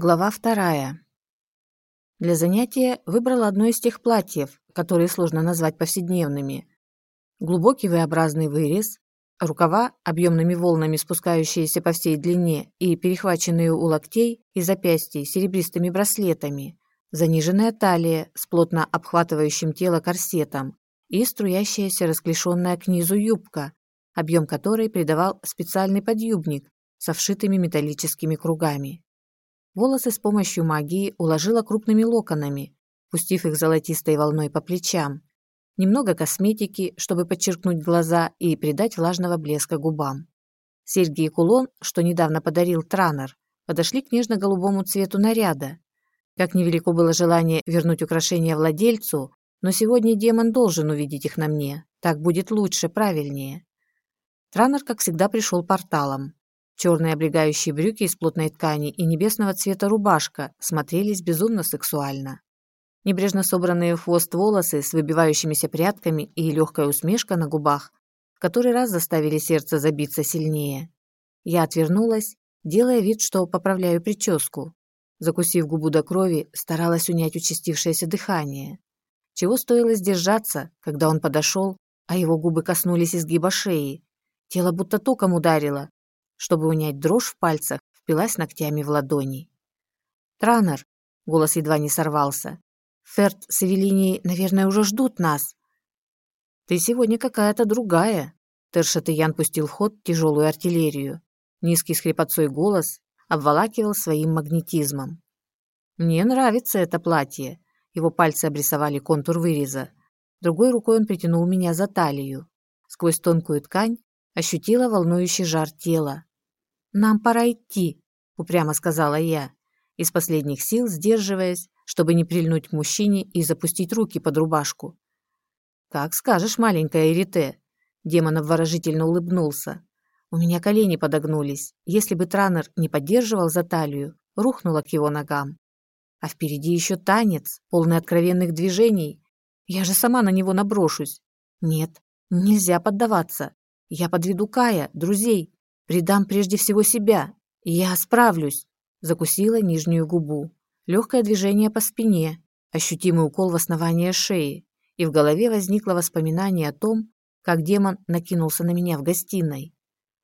Глава вторая. Для занятия выбрала одно из тех платьев, которые сложно назвать повседневными. Глубокий V-образный вырез, рукава, объемными волнами спускающиеся по всей длине и перехваченные у локтей и запястий серебристыми браслетами, заниженная талия с плотно обхватывающим тело корсетом и струящаяся расклешенная к низу юбка, объем которой придавал специальный подъюбник со вшитыми металлическими кругами. Волосы с помощью магии уложила крупными локонами, пустив их золотистой волной по плечам. Немного косметики, чтобы подчеркнуть глаза и придать влажного блеска губам. Серьги и кулон, что недавно подарил Транер, подошли к нежно-голубому цвету наряда. Как невелико было желание вернуть украшения владельцу, но сегодня демон должен увидеть их на мне. Так будет лучше, правильнее. Транер, как всегда, пришел порталом. Черные облегающие брюки из плотной ткани и небесного цвета рубашка смотрелись безумно сексуально. Небрежно собранные в хвост волосы с выбивающимися прядками и легкая усмешка на губах в который раз заставили сердце забиться сильнее. Я отвернулась, делая вид, что поправляю прическу. Закусив губу до крови, старалась унять участившееся дыхание. Чего стоило сдержаться, когда он подошел, а его губы коснулись изгиба шеи. Тело будто током ударило, чтобы унять дрожь в пальцах, впилась ногтями в ладони. «Транер!» — голос едва не сорвался. «Ферд с Эвелинией, наверное, уже ждут нас». «Ты сегодня какая-то другая!» Тершатыян пустил в ход тяжелую артиллерию. Низкий с хрипотцой голос обволакивал своим магнетизмом. «Мне нравится это платье». Его пальцы обрисовали контур выреза. Другой рукой он притянул меня за талию. Сквозь тонкую ткань ощутила волнующий жар тела. «Нам пора идти», — упрямо сказала я, из последних сил сдерживаясь, чтобы не прильнуть к мужчине и запустить руки под рубашку. «Как скажешь, маленькая Эрите», — демон обворожительно улыбнулся. У меня колени подогнулись. Если бы Транер не поддерживал за талию, рухнула к его ногам. А впереди еще танец, полный откровенных движений. Я же сама на него наброшусь. Нет, нельзя поддаваться. Я подведу Кая, друзей, Предам прежде всего себя. Я справлюсь. Закусила нижнюю губу. Легкое движение по спине, ощутимый укол в основание шеи, и в голове возникло воспоминание о том, как демон накинулся на меня в гостиной.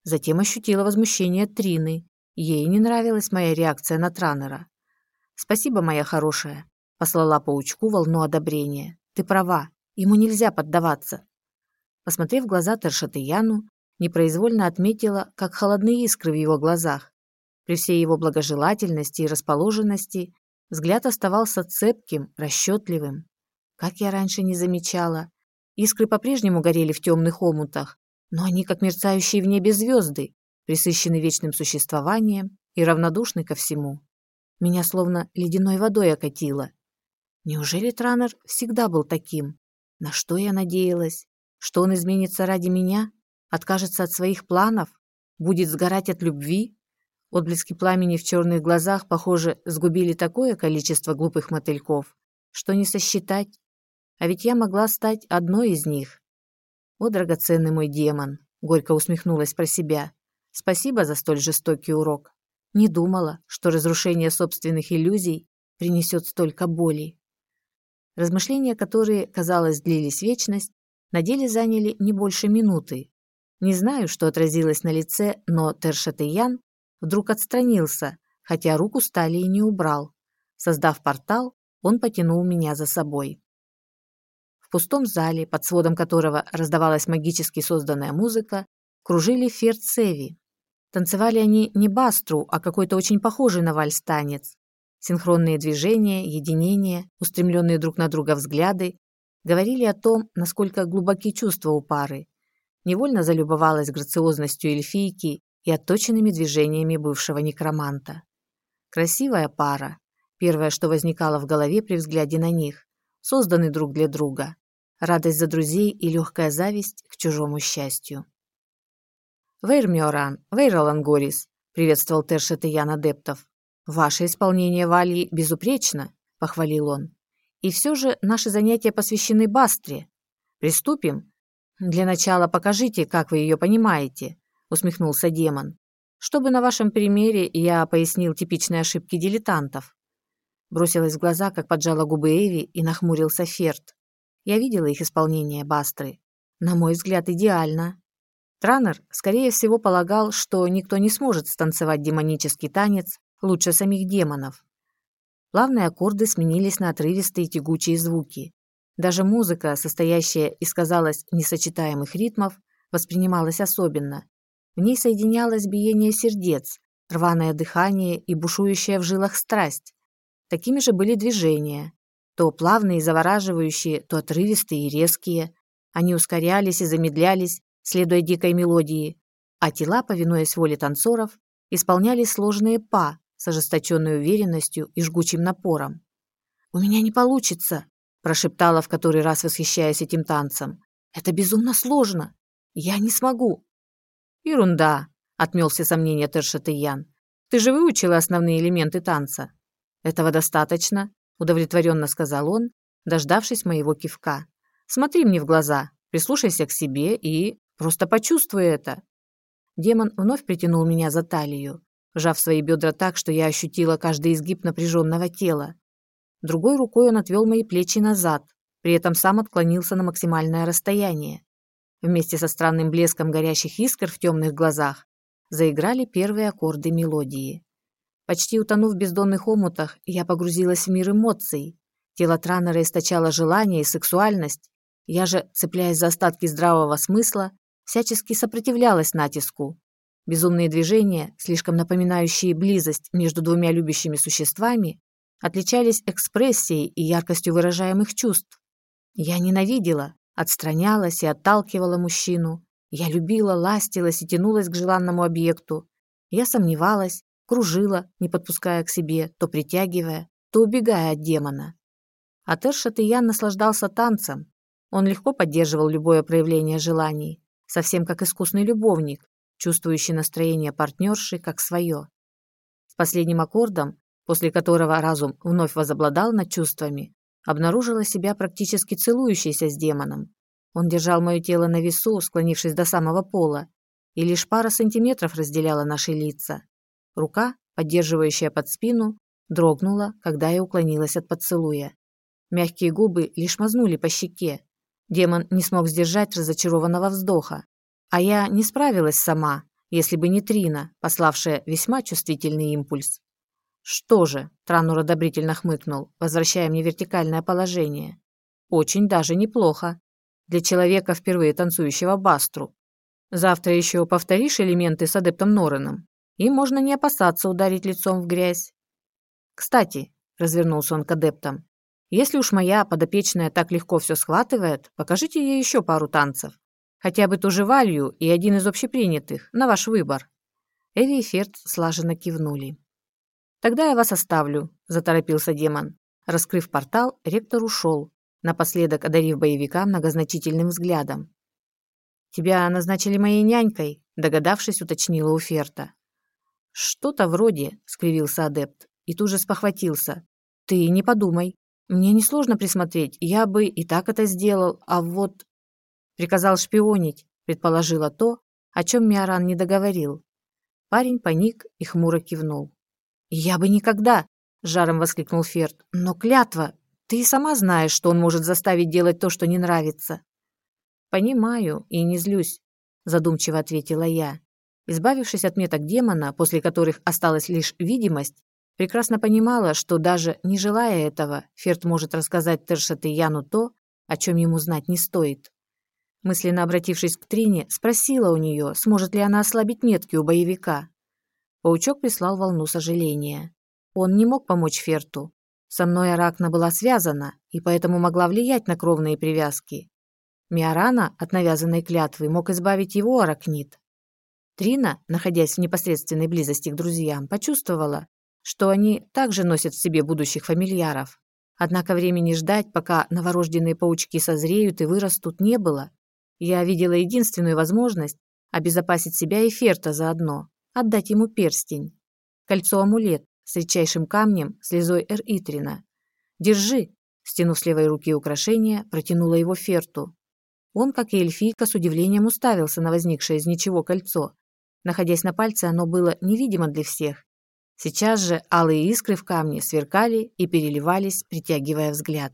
Затем ощутила возмущение Трины. Ей не нравилась моя реакция на Транера. «Спасибо, моя хорошая», — послала паучку волну одобрения. «Ты права, ему нельзя поддаваться». Посмотрев в глаза Тершатыяну, непроизвольно отметила, как холодны искры в его глазах. При всей его благожелательности и расположенности взгляд оставался цепким, расчетливым. Как я раньше не замечала. Искры по-прежнему горели в темных омутах, но они как мерцающие в небе звезды, присыщены вечным существованием и равнодушны ко всему. Меня словно ледяной водой окатило. Неужели Транер всегда был таким? На что я надеялась? Что он изменится ради меня? Откажется от своих планов? Будет сгорать от любви? Отблески пламени в черных глазах, похоже, сгубили такое количество глупых мотыльков, что не сосчитать. А ведь я могла стать одной из них. О, драгоценный мой демон, горько усмехнулась про себя. Спасибо за столь жестокий урок. Не думала, что разрушение собственных иллюзий принесет столько боли. Размышления, которые, казалось, длились вечность, на деле заняли не больше минуты. Не знаю, что отразилось на лице, но Тершатыян вдруг отстранился, хотя руку стали и не убрал. Создав портал, он потянул меня за собой. В пустом зале, под сводом которого раздавалась магически созданная музыка, кружили ферцеви. Танцевали они не бастру, а какой-то очень похожий на вальс-танец. Синхронные движения, единение, устремленные друг на друга взгляды говорили о том, насколько глубоки чувства у пары, невольно залюбовалась грациозностью эльфийки и отточенными движениями бывшего некроманта. Красивая пара, первое, что возникало в голове при взгляде на них, созданы друг для друга, радость за друзей и легкая зависть к чужому счастью. «Вейр Миоран, Вейр Алангорис», — приветствовал Тершет и Адептов. «Ваше исполнение Вальи безупречно», — похвалил он. «И все же наши занятия посвящены Бастре. Приступим?» «Для начала покажите, как вы ее понимаете», — усмехнулся демон. чтобы на вашем примере я пояснил типичные ошибки дилетантов. Бросилась в глаза, как поджала губы Эви и нахмурился Ферд. Я видела их исполнение Бастры. На мой взгляд, идеально. Транер, скорее всего, полагал, что никто не сможет станцевать демонический танец лучше самих демонов. Плавные аккорды сменились на отрывистые тягучие звуки. Даже музыка, состоящая из, казалось, несочетаемых ритмов, воспринималась особенно. В ней соединялось биение сердец, рваное дыхание и бушующая в жилах страсть. Такими же были движения. То плавные и завораживающие, то отрывистые и резкие. Они ускорялись и замедлялись, следуя дикой мелодии, а тела, повинуясь воле танцоров, исполняли сложные па с ожесточенной уверенностью и жгучим напором. «У меня не получится», – прошептала в который раз, восхищаясь этим танцем. «Это безумно сложно. Я не смогу». «Ерунда», – отмел все сомнения Тершатыян. «Ты же выучила основные элементы танца». «Этого достаточно», – удовлетворенно сказал он, дождавшись моего кивка. «Смотри мне в глаза, прислушайся к себе и просто почувствуй это». Демон вновь притянул меня за талию, сжав свои бедра так, что я ощутила каждый изгиб напряженного тела. Другой рукой он отвел мои плечи назад, при этом сам отклонился на максимальное расстояние. Вместе со странным блеском горящих искр в темных глазах заиграли первые аккорды мелодии. Почти утонув в бездонных омутах, я погрузилась в мир эмоций. Тело Транера источало желание и сексуальность. Я же, цепляясь за остатки здравого смысла, всячески сопротивлялась натиску. Безумные движения, слишком напоминающие близость между двумя любящими существами, отличались экспрессией и яркостью выражаемых чувств. Я ненавидела, отстранялась и отталкивала мужчину. Я любила, ластилась и тянулась к желанному объекту. Я сомневалась, кружила, не подпуская к себе, то притягивая, то убегая от демона. А Тершатыян наслаждался танцем. Он легко поддерживал любое проявление желаний, совсем как искусный любовник, чувствующий настроение партнерши как свое. С последним аккордом, после которого разум вновь возобладал над чувствами, обнаружила себя практически целующейся с демоном. Он держал мое тело на весу, склонившись до самого пола, и лишь пара сантиметров разделяла наши лица. Рука, поддерживающая под спину, дрогнула, когда я уклонилась от поцелуя. Мягкие губы лишь мазнули по щеке. Демон не смог сдержать разочарованного вздоха. А я не справилась сама, если бы не Трина, пославшая весьма чувствительный импульс. «Что же?» – Транур одобрительно хмыкнул, возвращая мне вертикальное положение. «Очень даже неплохо. Для человека, впервые танцующего бастру. Завтра еще повторишь элементы с адептом Нореном?» и можно не опасаться ударить лицом в грязь. «Кстати», — развернулся он к адептам, «если уж моя подопечная так легко все схватывает, покажите ей еще пару танцев. Хотя бы ту же валью и один из общепринятых, на ваш выбор». Эви и Ферд слаженно кивнули. «Тогда я вас оставлю», — заторопился демон. Раскрыв портал, ректор ушел, напоследок одарив боевика многозначительным взглядом. «Тебя назначили моей нянькой», — догадавшись, уточнила у Ферта. «Что-то вроде», — скривился адепт, и тут же спохватился. «Ты не подумай. Мне несложно присмотреть, я бы и так это сделал, а вот...» «Приказал шпионить», — предположила то, о чем Миаран не договорил. Парень паник и хмуро кивнул. «Я бы никогда!» — жаром воскликнул Ферд. «Но клятва! Ты и сама знаешь, что он может заставить делать то, что не нравится». «Понимаю и не злюсь», — задумчиво ответила я. Избавившись от меток демона, после которых осталась лишь видимость, прекрасно понимала, что даже не желая этого, Ферд может рассказать Тершет и Яну то, о чем ему знать не стоит. Мысленно обратившись к Трине, спросила у нее, сможет ли она ослабить метки у боевика. Паучок прислал волну сожаления. Он не мог помочь Ферту. Со мной Аракна была связана, и поэтому могла влиять на кровные привязки. Миарана от навязанной клятвы мог избавить его Аракнит, Трина, находясь в непосредственной близости к друзьям, почувствовала, что они также носят в себе будущих фамильяров. Однако времени ждать, пока новорожденные паучки созреют и вырастут, не было. Я видела единственную возможность обезопасить себя и Ферта заодно, отдать ему перстень. Кольцо-амулет с редчайшим камнем, слезой Эр-Итрина. «Держи!» Стянув с левой руки украшение, протянула его Ферту. Он, как и эльфийка, с удивлением уставился на возникшее из ничего кольцо, Находясь на пальце, оно было невидимо для всех. Сейчас же алые искры в камне сверкали и переливались, притягивая взгляд.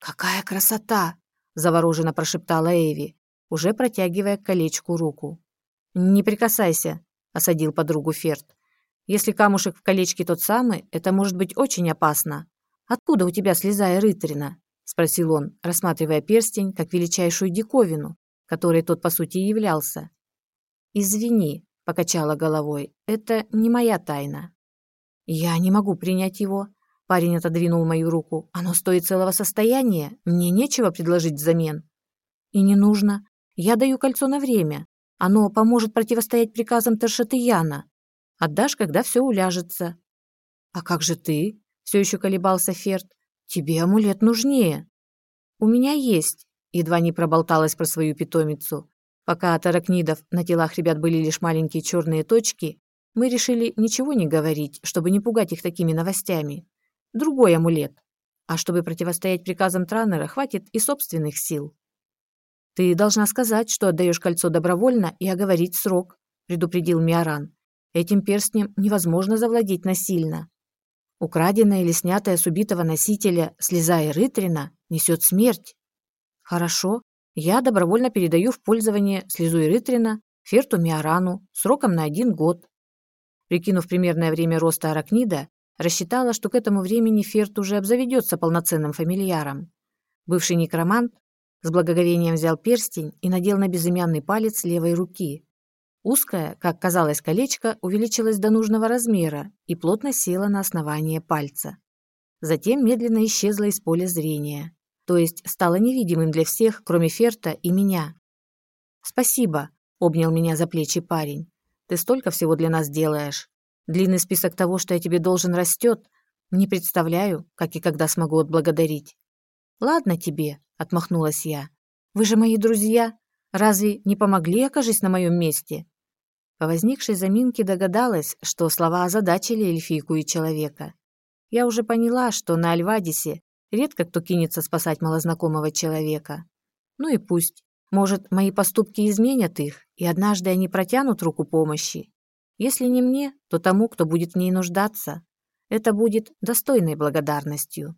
«Какая красота!» – завороженно прошептала Эви, уже протягивая к колечку руку. «Не прикасайся», – осадил подругу Ферд. «Если камушек в колечке тот самый, это может быть очень опасно. Откуда у тебя слеза Рытрина?» – спросил он, рассматривая перстень как величайшую диковину, которой тот по сути и являлся. «Извини», – покачала головой, – «это не моя тайна». «Я не могу принять его», – парень отодвинул мою руку. «Оно стоит целого состояния, мне нечего предложить взамен». «И не нужно. Я даю кольцо на время. Оно поможет противостоять приказам Тершатыяна. Отдашь, когда все уляжется». «А как же ты?» – все еще колебался Ферд. «Тебе амулет нужнее». «У меня есть», – едва не проболталась про свою питомицу. Пока от аракнидов на телах ребят были лишь маленькие черные точки, мы решили ничего не говорить, чтобы не пугать их такими новостями. Другой амулет. А чтобы противостоять приказам Транера, хватит и собственных сил. «Ты должна сказать, что отдаешь кольцо добровольно и оговорить срок», предупредил Миоран. «Этим перстнем невозможно завладеть насильно. Украденное или снятое с убитого носителя слеза и несет смерть». «Хорошо, я добровольно передаю в пользование слезу и Ферту Миорану сроком на один год. Прикинув примерное время роста аракнида, рассчитала, что к этому времени Ферт уже обзаведется полноценным фамильяром. Бывший некромант с благоговением взял перстень и надел на безымянный палец левой руки. Узкое, как казалось, колечко увеличилось до нужного размера и плотно село на основание пальца. Затем медленно исчезло из поля зрения, то есть стало невидимым для всех, кроме Ферта и меня. «Спасибо», — обнял меня за плечи парень. «Ты столько всего для нас делаешь. Длинный список того, что я тебе должен, растет. Не представляю, как и когда смогу отблагодарить». «Ладно тебе», — отмахнулась я. «Вы же мои друзья. Разве не помогли, окажись на моем месте?» По возникшей заминке догадалась, что слова озадачили эльфийку и человека. Я уже поняла, что на Альвадисе редко кто кинется спасать малознакомого человека. Ну и пусть. Может, мои поступки изменят их, и однажды они протянут руку помощи. Если не мне, то тому, кто будет в ней нуждаться. Это будет достойной благодарностью.